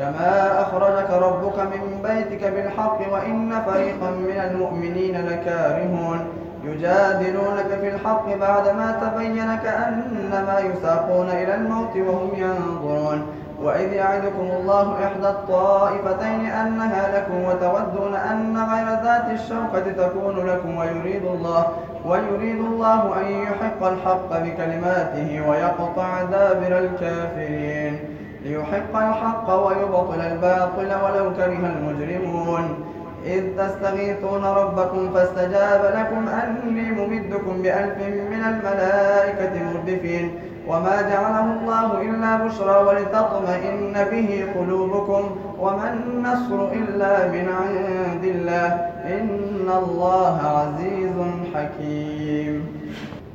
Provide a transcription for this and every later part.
كما أخرجك ربك من بيتك بالحق وإن فريقا من المؤمنين لكارهون. يجادلونك في الحق بعدما تبين كأنما يساقون إلى الموت وهم ينظرون. وإذ يعدكم الله إحدى الطائفتين أنها لكم وتودون أن غير ذات الشوكة تكون لكم ويريد الله ويريد الله أن يحق الحق بكلماته ويقطع دابر الكافرين. ليحق الحق ويبطل الباطل ولو كره المجرمون. إذ تستغيثون ربكم فاستجاب لكم أني ممدكم بألف من الملائكة مردفين. وما جعله الله إلا بشرى ولتطمئن به قلوبكم. وما النصر إلا من عند الله. إن الله عزيز حكيم.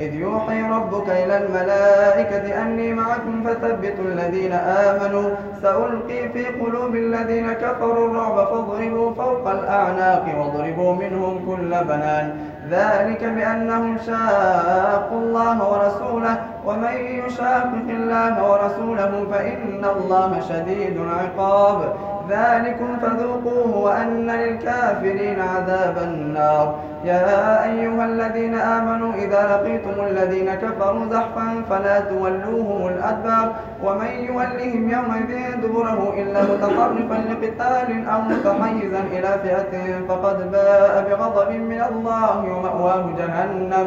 إذ يوحي ربك إلى الملائكة أني معكم فثبتوا الذين آمنوا. سألقي في قلوب الذين كفروا الرعب فاضربوا فوق الأعناق واضربوا منهم كل بنان. ذلك بأنهم شاقوا الله ورسوله. ومن يشاقق الله ورسوله فإن الله شديد العقاب. ذلكم فذوقوه وأن للكافرين عذاب النار. يا أيها الذين آمنوا إذا لقيتم الذين كفروا زحفا فلا تولوهم الأدبار. ومن يولهم يومئذ دبره إلا متطرفا لقتال أو متحيزا إلى فئة فقد باء بغضب من الله ومأواه جهنم.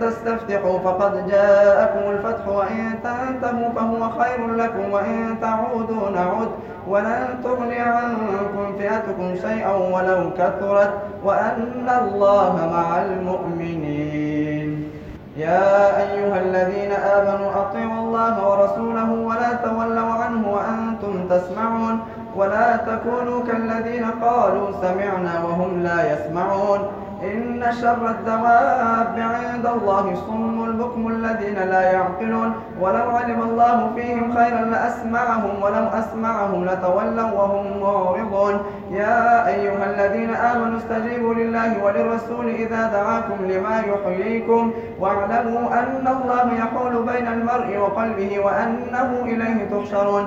تستفتحوا فقد جاءكم الفتح وإن تنتهوا فهو خير لكم وإن تعودوا نعد ولن تغني عنكم فئتكم شيئا ولو كثرت وأن الله مع المؤمنين. يا أيها الذين آمنوا أطيعوا الله ورسوله ولا تولوا عنه وأنتم تسمعون ولا تكونوا كالذين قالوا سمعنا وهم لا يسمعون. إن شر الدواب عند الله صم البكم الذين لا يعقلون. ولو علم الله فيهم خيرا لأسمعهم ولو أسمعهم لتولوا وهم معرضون. يا أيها الذين آمنوا استجيبوا لله وللرسول إذا دعاكم لما يحييكم. واعلموا أن الله يحول بين المرء وقلبه وأنه إليه تحشرون.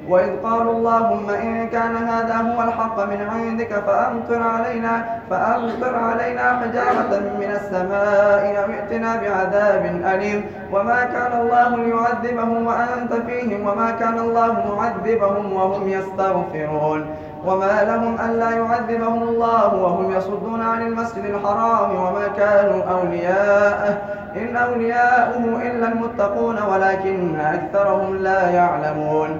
وإذ قالوا اللهم إن كان هذا هو الحق من عندك فأمطر علينا فأمطر علينا حجارة من السماء أو ائتنا بعذاب أليم. وما كان الله ليعذبهم وأنت فيهم وما كان الله معذبهم وهم يستغفرون. وما لهم ألا يعذبهم الله وهم يصدون عن المسجد الحرام وما كانوا أولياءه إن أولياؤه إلا المتقون ولكن أكثرهم لا يعلمون.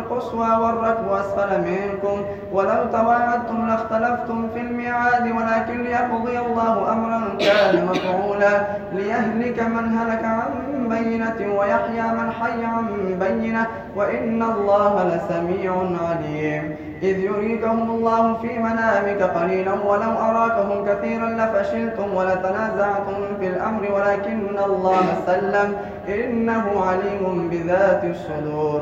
القصوى والركب أسفل منكم. ولو تواعدتم لاختلفتم في الميعاد ولكن ليقضي الله أمرا كان مفعولا. ليهلك من هلك عن بينة ويحيى من حي عن بينة. وإن الله لسميع عليم. إذ يريكهم الله في منامك قليلا ولو أراكهم كثيرا لفشلتم ولتنازعتم في الأمر. ولكن الله سلم إنه عليم بذات الصدور.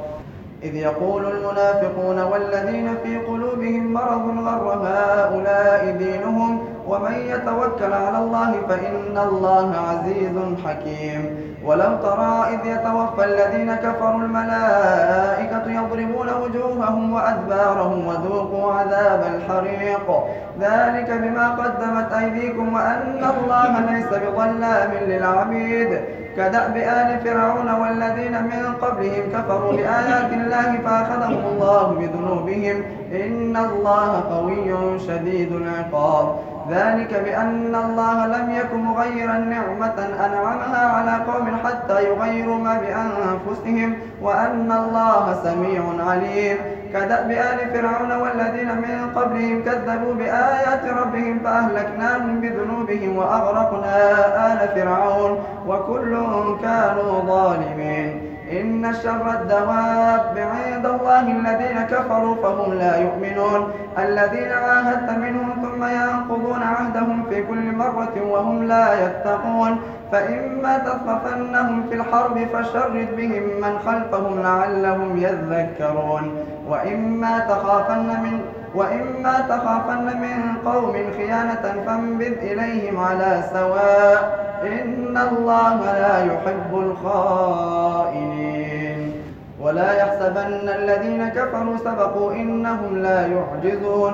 إذ يقول المنافقون والذين في قلوبهم مرض غر هؤلاء دينهم ومن يتوكل على الله فإن الله عزيز حكيم. ولو ترى إذ يتوفى الذين كفروا الملائكة يضربون وجوههم وأدبارهم وذوقوا عذاب الحريق. ذلك بما قدمت أيديكم وأن الله ليس بظلام للعبيد. كدأب آل فرعون والذين من قبلهم كفروا بآيات الله فأخذهم الله بذنوبهم. إن الله قوي شديد العقاب. ذلك بأن الله لم يكن مغيرا نعمة أنعمها على قوم حتى يغيروا ما بأنفسهم وأن الله سميع عليم. كدأب آل فرعون والذين من قبلهم كذبوا بآيات ربهم فأهلكناهم بذنوبهم وأغرقنا آل فرعون وكل كانوا ظالمين. إن شر الدواب عند الله الذين كفروا فهم لا يؤمنون. الذين عاهدت منهم ثم ينقضون عهدهم في كل مرة وهم لا يتقون. فإما تثقفنهم في الحرب فشرد بهم من خلفهم لعلهم يذكرون. وإما تخافن من وإما تخافن من قوم خيانة فانبذ إليهم على سواء. إن الله لا يحب الخائنين. ولا يحسبن الذين كفروا سبقوا إنهم لا يعجزون.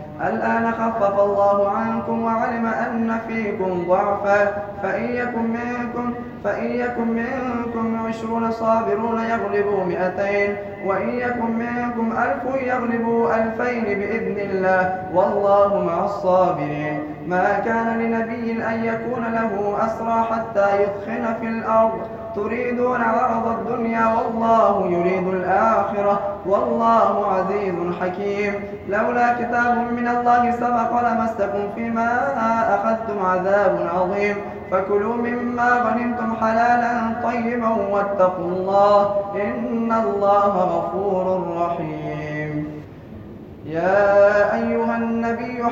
الآن خفف الله عنكم وعلم أن فيكم ضعفا. فإن يكن منكم فإن يكن منكم عشرون صابرون يغلبوا مئتين. وإن يكن منكم ألف يغلبوا ألفين بإذن الله. والله مع الصابرين. ما كان لنبي أن يكون له أسرى حتى يثخن في الأرض. تريدون عرض الدنيا والله يريد الآخرة. والله عزيز حكيم. لولا كتاب من الله سبق لمسكم فيما أخذتم عذاب عظيم. فكلوا مما غنمتم حلالا طيبا واتقوا الله إن الله غفور رحيم. يا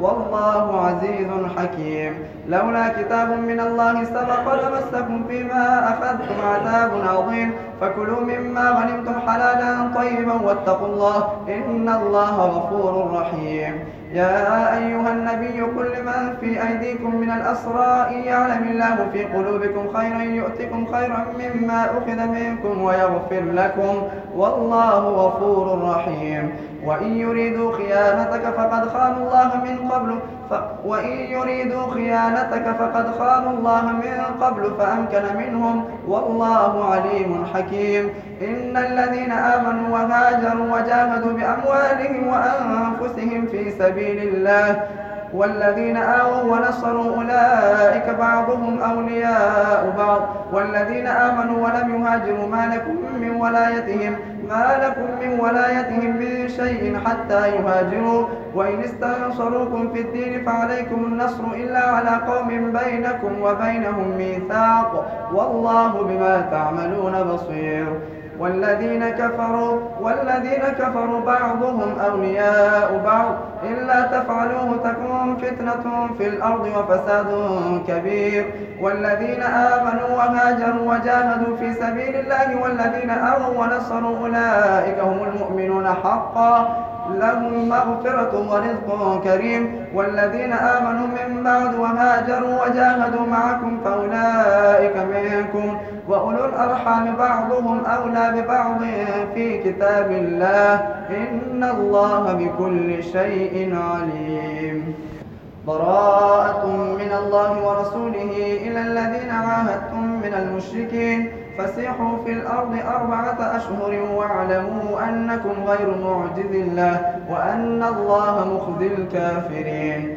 والله عزيز حكيم. لولا كتاب من الله سبق لمسكم فيما أخذتم عذاب عظيم. فكلوا مما غنمتم حلالا طيبا واتقوا الله إن الله غفور رحيم. يا أيها النبي قل لمن في أيديكم من الأسرى إن يعلم الله في قلوبكم خيرا يؤتكم خيرا مما أخذ منكم ويغفر لكم. والله غفور رحيم. وإن يريدوا خيانتك فقد خانوا الله من قبل. ف... وإن يريدوا خيانتك فقد خانوا الله من قبل فأمكن منهم. والله عليم حكيم. إن الذين آمنوا وهاجروا وجاهدوا بأموالهم وأنفسهم في سبيل الله والذين آووا ونصروا أولئك بعضهم أولياء بعض. والذين آمنوا ولم يهاجروا ما لكم من ولايتهم ما لكم من ولايتهم من شيء حتى يهاجروا. وإن استنصروكم في الدين فعليكم النصر إلا على قوم بينكم وبينهم ميثاق. والله بما تعملون بصير. والذين كفروا والذين كفروا بعضهم أولياء بعض. إلا تفعلوه تكون فتنة في الأرض وفساد كبير. والذين آمنوا وهاجروا وجاهدوا في سبيل الله والذين آووا ونصروا أولئك هم المؤمنون حقا. لهم مغفرة ورزق كريم. والذين آمنوا من بعد وهاجروا وجاهدوا معكم فأولئك منكم. وأولو الأرحام بعضهم أولى ببعض في كتاب الله. إن الله بكل شيء عليم. براءة من الله ورسوله إلى الذين عاهدتم من المشركين. فسيحوا في الأرض أربعة أشهر واعلموا أنكم غير معجز الله وأن الله مخزي الكافرين.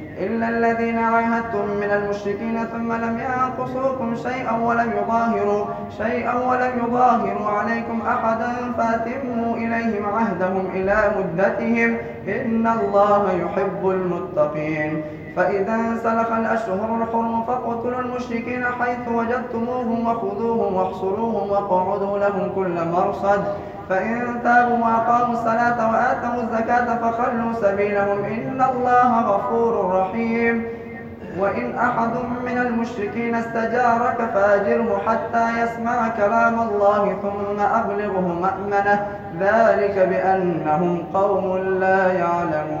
إلا الذين عاهدتم من المشركين ثم لم ينقصوكم شيئا ولم يظاهروا شيئا ولم يظاهروا عليكم أحدا فأتموا إليهم عهدهم إلى مدتهم إن الله يحب المتقين فإذا انسلخ الأشهر الحرم فاقتلوا المشركين حيث وجدتموهم وخذوهم واحصروهم واقعدوا لهم كل مرصد. فإن تابوا وأقاموا الصلاة وآتوا الزكاة فخلوا سبيلهم. إن الله غفور رحيم. وإن أحد من المشركين استجارك فأجره حتى يسمع كلام الله ثم أبلغه مأمنة. ذلك بأنهم قوم لا يعلمون.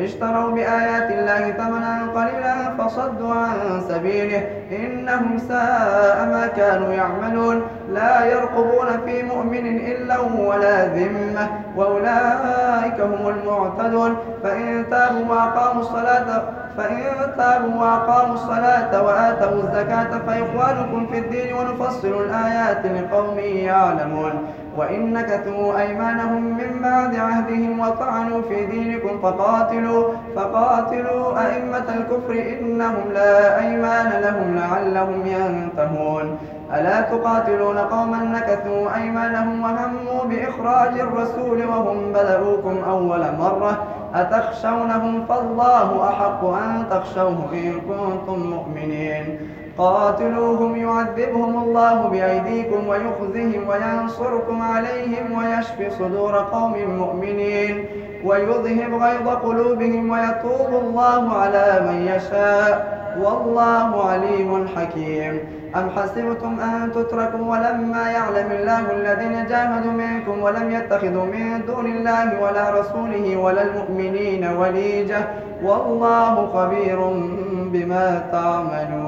اشتروا بآيات الله ثمنا قليلا فصدوا عن سبيله. إنهم ساء ما كانوا يعملون. لا يرقبون في مؤمن إلا ولا ذمة. وأولئك هم المعتدون. فإن تابوا وأقاموا الصلاة فإن تابوا وأقاموا الصلاة وآتوا الزكاة فإخوانكم في الدين ونفصل الآيات لقوم يعلمون. وإن نكثوا أيمانهم من بعد عهدهم وطعنوا في دينكم فقاتلوا فقاتلوا أئمة الكفر إنهم لا أيمان لهم لعلهم ينتهون. ألا تقاتلون قوما نكثوا أيمانهم وهموا بإخراج الرسول وهم بدأوكم أول مرة؟ أتخشونهم فالله أحق أن تخشوه إن كنتم مؤمنين. قاتلوهم يعذبهم الله بأيديكم ويخزهم وينصركم عليهم ويشفي صدور قوم مؤمنين ويذهب غيظ قلوبهم ويتوب الله على من يشاء. والله عليم حكيم. أم حسبتم أن تتركوا ولما يعلم الله الذين جاهدوا منكم ولم يتخذوا من دون الله ولا رسوله ولا المؤمنين وليجة؟ والله خبير بما تعملون.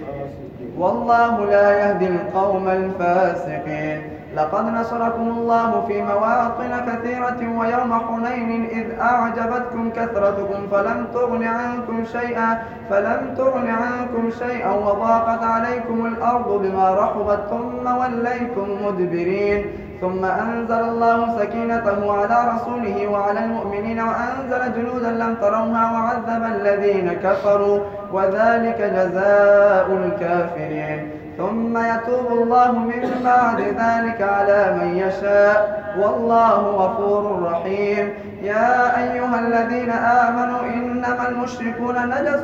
والله لا يهدي القوم الفاسقين. لقد نصركم الله في مواطن كثيرة ويوم حنين إذ أعجبتكم كثرتكم فلم تغن عنكم شيئا فلم تغن عنكم شيئا وضاقت عليكم الأرض بما رحبت ثم وليتم مدبرين. ثم أنزل الله سكينته على رسوله وعلى المؤمنين وأنزل جنودا لم تروها وعذب الذين كفروا. وذلك جزاء الكافرين. ثم يتوب الله من بعد ذلك على من يشاء. والله غفور رحيم. يا أيها الذين آمنوا إنما المشركون نجس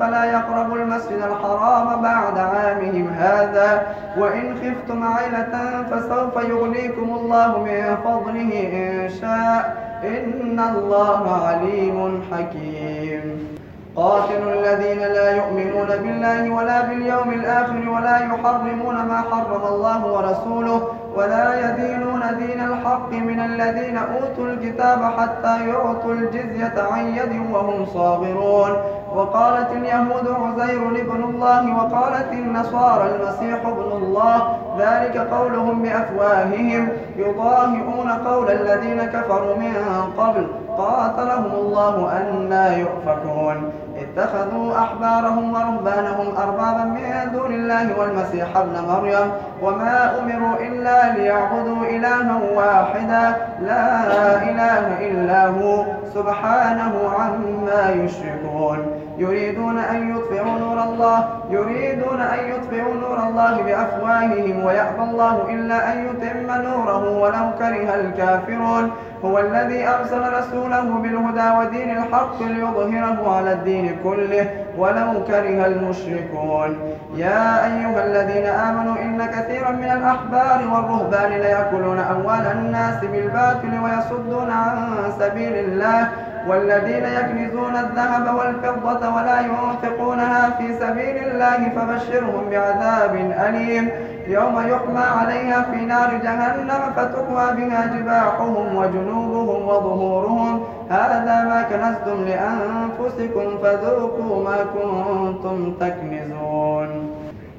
فلا يقربوا المسجد الحرام بعد عامهم هذا. وإن خفتم عيلة فسوف يغنيكم الله من فضله إن شاء. إن الله عليم حكيم. قاتلوا الذين لا يؤمنون بالله ولا باليوم الآخر ولا يحرمون ما حرم الله ورسوله ولا يدينون دين الحق من الذين أوتوا الكتاب حتى يعطوا الجزية عن يد وهم صاغرون. وقالت اليهود عزير ابن الله وقالت النصارى المسيح ابن الله. ذلك قولهم بأفواههم. يضاهئون قول الذين كفروا من قبل. قاتلهم الله أنا يؤفكون. اتخذوا أحبارهم ورهبانهم أربابا من دون الله والمسيح ابن مريم وما أمروا إلا ليعبدوا إلها واحدا لا إله إلا هو سبحانه عما يشركون. يريدون أن يطفئوا نور الله يريدون أن يطفئوا نور الله بأفواههم ويأبى الله إلا أن يتم نوره ولو كره الكافرون. هو الذي أرسل رسوله بالهدى ودين الحق ليظهره على الدين كله ولو كره المشركون. يا أيها الذين آمنوا إن كثيرا من الأحبار والرهبان ليأكلون أموال الناس بالباطل ويصدون عن سبيل الله والذين يكنزون الذهب والفضة ولا ينفقونها في سبيل الله فبشرهم بعذاب أليم. يوم يحمى عليها في نار جهنم فتقوى بها جباحهم وجنوبهم وظهورهم. هذا ما كنزتم لأنفسكم فذوقوا ما كنتم تكنزون.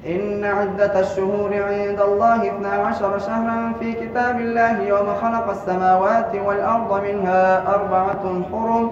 إن عدة الشهور عند الله اثنا عشر شهرا في كتاب الله يوم خلق السماوات والأرض منها أربعة حرم.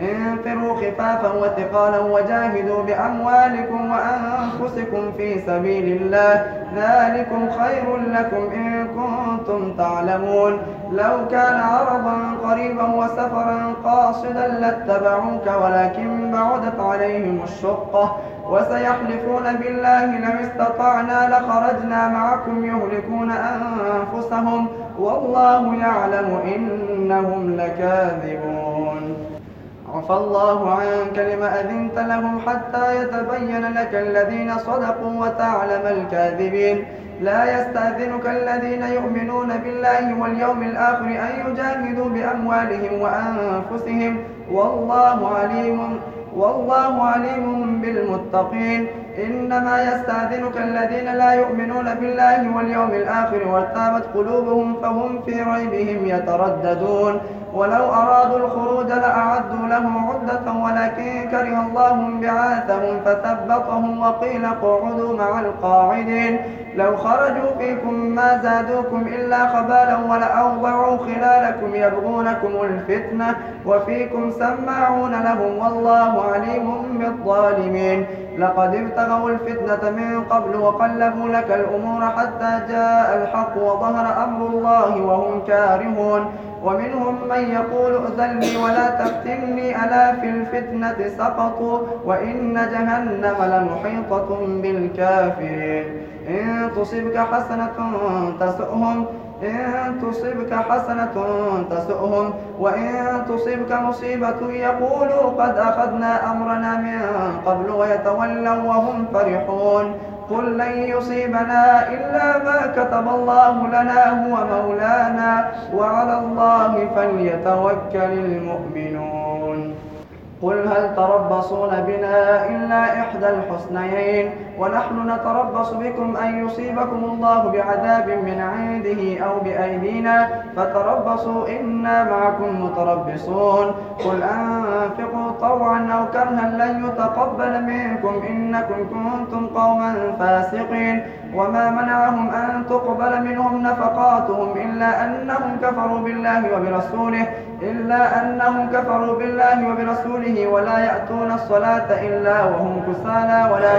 انفروا خفافا وثقالا وجاهدوا بأموالكم وأنفسكم في سبيل الله. ذلكم خير لكم إن كنتم تعلمون. لو كان عرضا قريبا وسفرا قاصدا لاتبعوك ولكن بعدت عليهم الشقة. وسيحلفون بالله لو استطعنا لخرجنا معكم يهلكون أنفسهم. والله يعلم إنهم لكاذبون. عفى الله عنك لما أذنت لهم حتى يتبين لك الذين صدقوا وتعلم الكاذبين. لا يستأذنك الذين يؤمنون بالله واليوم الآخر أن يجاهدوا بأموالهم وأنفسهم. والله عليم والله عليم بالمتقين. إنما يستأذنك الذين لا يؤمنون بالله واليوم الآخر وارتابت قلوبهم فهم في ريبهم يترددون. ولو أرادوا الخروج لأعدوا له عدة ولكن كره الله بعاثهم فثبطهم وقيل اقعدوا مع القاعدين. لو خرجوا فيكم ما زادوكم إلا خبالا ولأوضعوا خلالكم يبغونكم الفتنة وفيكم سماعون لهم والله عليم بالظالمين. لقد ابتغوا الفتنة من قبل وقلبوا لك الأمور حتى جاء الحق وظهر أمر الله وهم كارهون. ومنهم من يقول ائذن ولا تفتني ألا في الفتنة سقطوا؟ وإن جهنم لمحيطة بالكافرين. إن تصبك حسنة تسؤهم إن تصبك حسنة تسؤهم وإن تصبك مصيبة يقولوا قد أخذنا أمرنا من قبل ويتولوا وهم فرحون. قل لن يصيبنا إلا ما كتب الله لنا هو مولانا. وعلى الله فليتوكل المؤمنون. قل هل تربصون بنا إلا إحدى الحسنيين؟ ونحن نتربص بكم أن يصيبكم الله بعذاب من عنده أو بأيدينا فتربصوا إنا معكم متربصون. قل أنفقوا طوعا أو كرها لن يتقبل منكم إنكم كنتم قوما فاسقين. وما منعهم أن تقبل منهم نفقاتهم إلا أنهم كفروا بالله وبرسوله إلا أنهم كفروا بالله وبرسوله ولا يأتون الصلاة إلا وهم كسالى ولا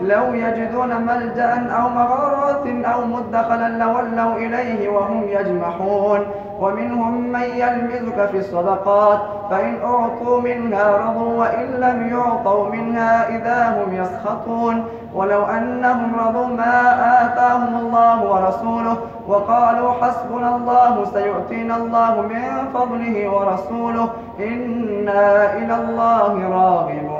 لو يجدون ملجأ أو مغارات أو مدخلا لولوا إليه وهم يجمحون. ومنهم من يلمزك في الصدقات فإن أعطوا منها رضوا وإن لم يعطوا منها إذا هم يسخطون. ولو أنهم رضوا ما آتاهم الله ورسوله وقالوا حسبنا الله سيؤتينا الله من فضله ورسوله إنا إلى الله راغبون.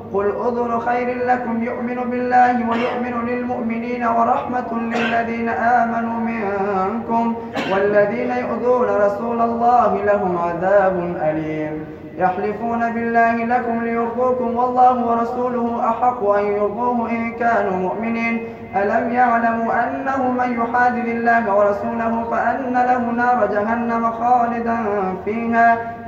قل أذن خير لكم يؤمن بالله ويؤمن للمؤمنين ورحمة للذين آمنوا منكم والذين يؤذون رسول الله لهم عذاب أليم يحلفون بالله لكم ليرضوكم والله ورسوله أحق أن يرضوه إن كانوا مؤمنين ألم يعلموا أنه من يحادد الله ورسوله فأن له نار جهنم خالدا فيها